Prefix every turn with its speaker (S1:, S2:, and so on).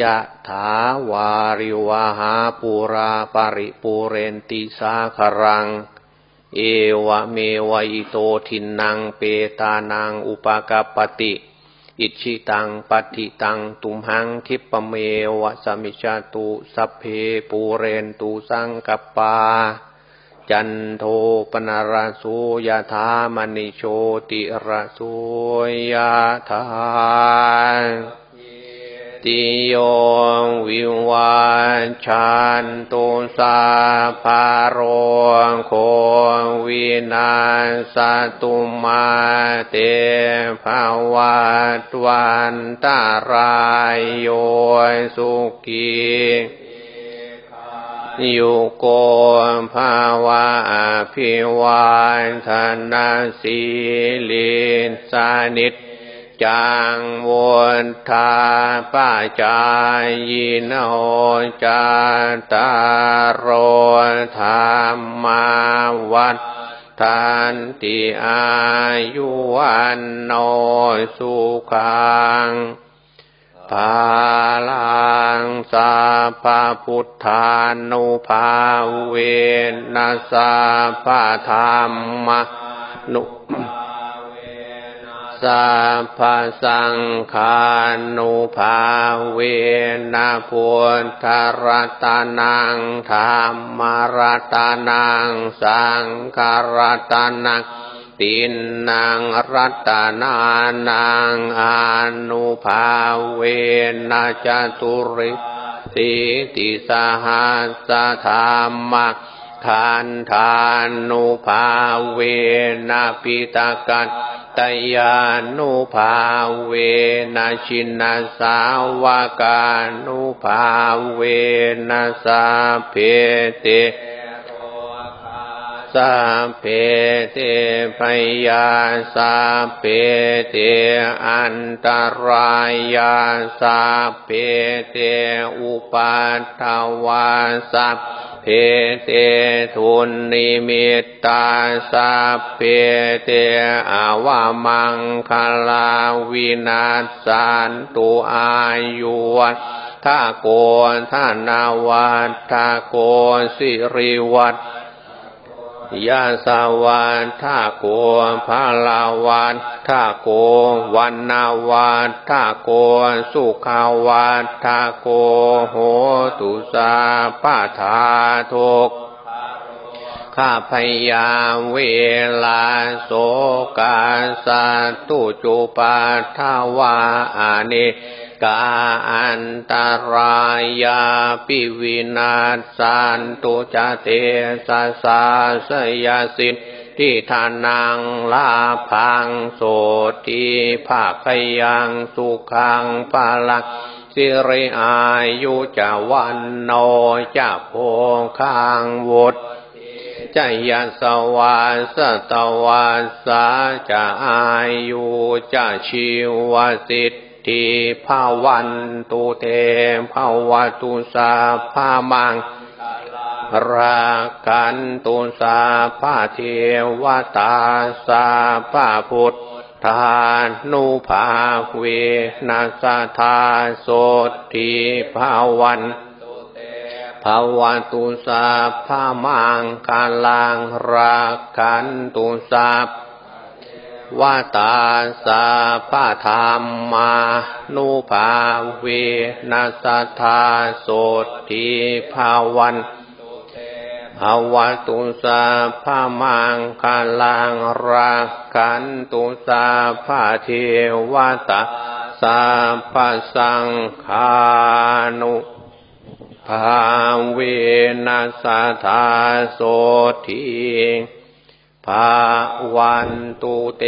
S1: ยะถาวาริวะหาปูรา ปะริปูเรนติสาคะรัง เอวะเมวะอิโตทินนังเปตานังอุปะกัปปะติ อิจฉิตังปัตถิตังตุมหัง ขิปปะเมวะ สะมิชฌะตุสัพเพปูเรนตุสังกัปปา จันโทปัณณะระโส ยะถา มะณิโชติระโสยธา ติโยวิวาชันตุสาภารโควินาสตุมาเตภาวัตวันตารายโยสุขียุโกภาวะพิวานธนาสีลิสานิจ จังวนทาป้าจายโนจาตารโรธรรมาวัฏทันติอายุวันโนสุขังภาลังสาพาพุทธานุภาเวนัสาพาธรรมนุ สัพพสังขานุภาเวนะพุทธรัตนังธรรมรัตนังสังฆรัตนังตินนางรัตนานังอนุภาเวนะจตุริสิติสหัสธรรมขันธานุภาเวนะปิตากัน ตยานุภาเวนะชินาสาวกานุภาเวนะสาเพเตสาเพเต ภะยาสัพเพเตอันตะรายาสัพเพเตอุปัททะวาสัพ เพเตทุนนิมิตตาสัพเพเตอะวะมังคะลาวินัสสันตุอายุวัฑฒะโก ธะนะวัฑฒะโกสิริวัต ยาสาวันท่าโกภาลาวันท่าโกวันนาวันท่าโกสุขาวันท่าโกโหตุสาปาทาทก ข้าพยาเวลาโสกาสัตุจุปาทาวาอานิกาอันตรายาปิวินาสันตุจเตสะสาสยสินทธิทานังลาพังโสติภาคยังสุขังภาลักสิริอายุจาวันโนจะโพคังวุฒ จยสวาสตวาสาจะอายุจะชิวสิทธิภาวันตุเตภาวตุสาภามังรากันตุสาภาเทวตาสาภาพุทธานุภาเวนัสธาโสติภาวัน วตุสาภามังกาลังรากันตุสาวาตาสาพาธรรมานุภาเวนัสธาโสติภาวันภาวตุสาภามังคาลังรักขันตุสาภาเทวตาสาภาสังขานุ ภาเวนัสธาโสทิภาวันตุเต